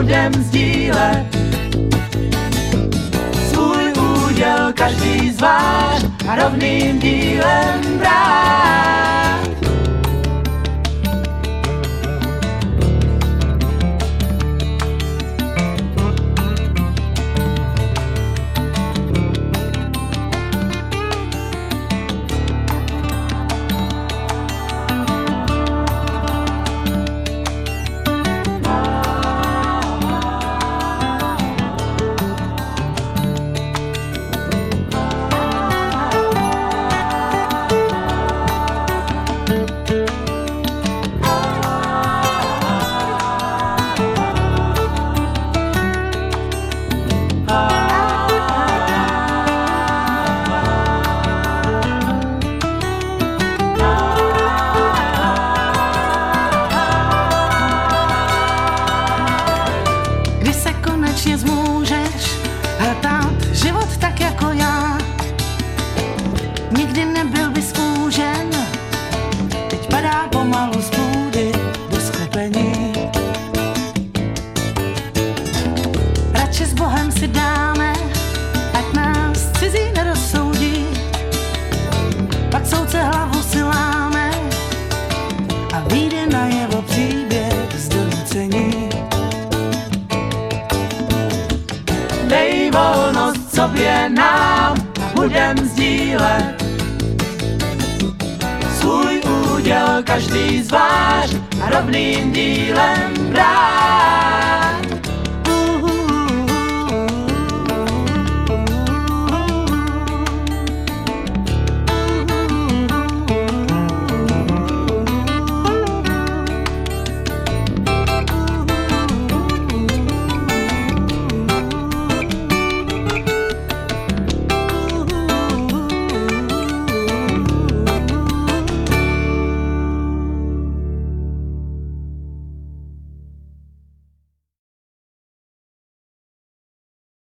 budem sdílet. Svůj úděl každý zvlášť rovným dílem sklepení. Radši s Bohem si dáme, ať nás cizí nerozsoudí. Pak soudce hlavu si láme a vyjde na jeho příběh z donucení. Dej volnost sobě nám budem sdílet každý zvlášť a rovným dílem brát.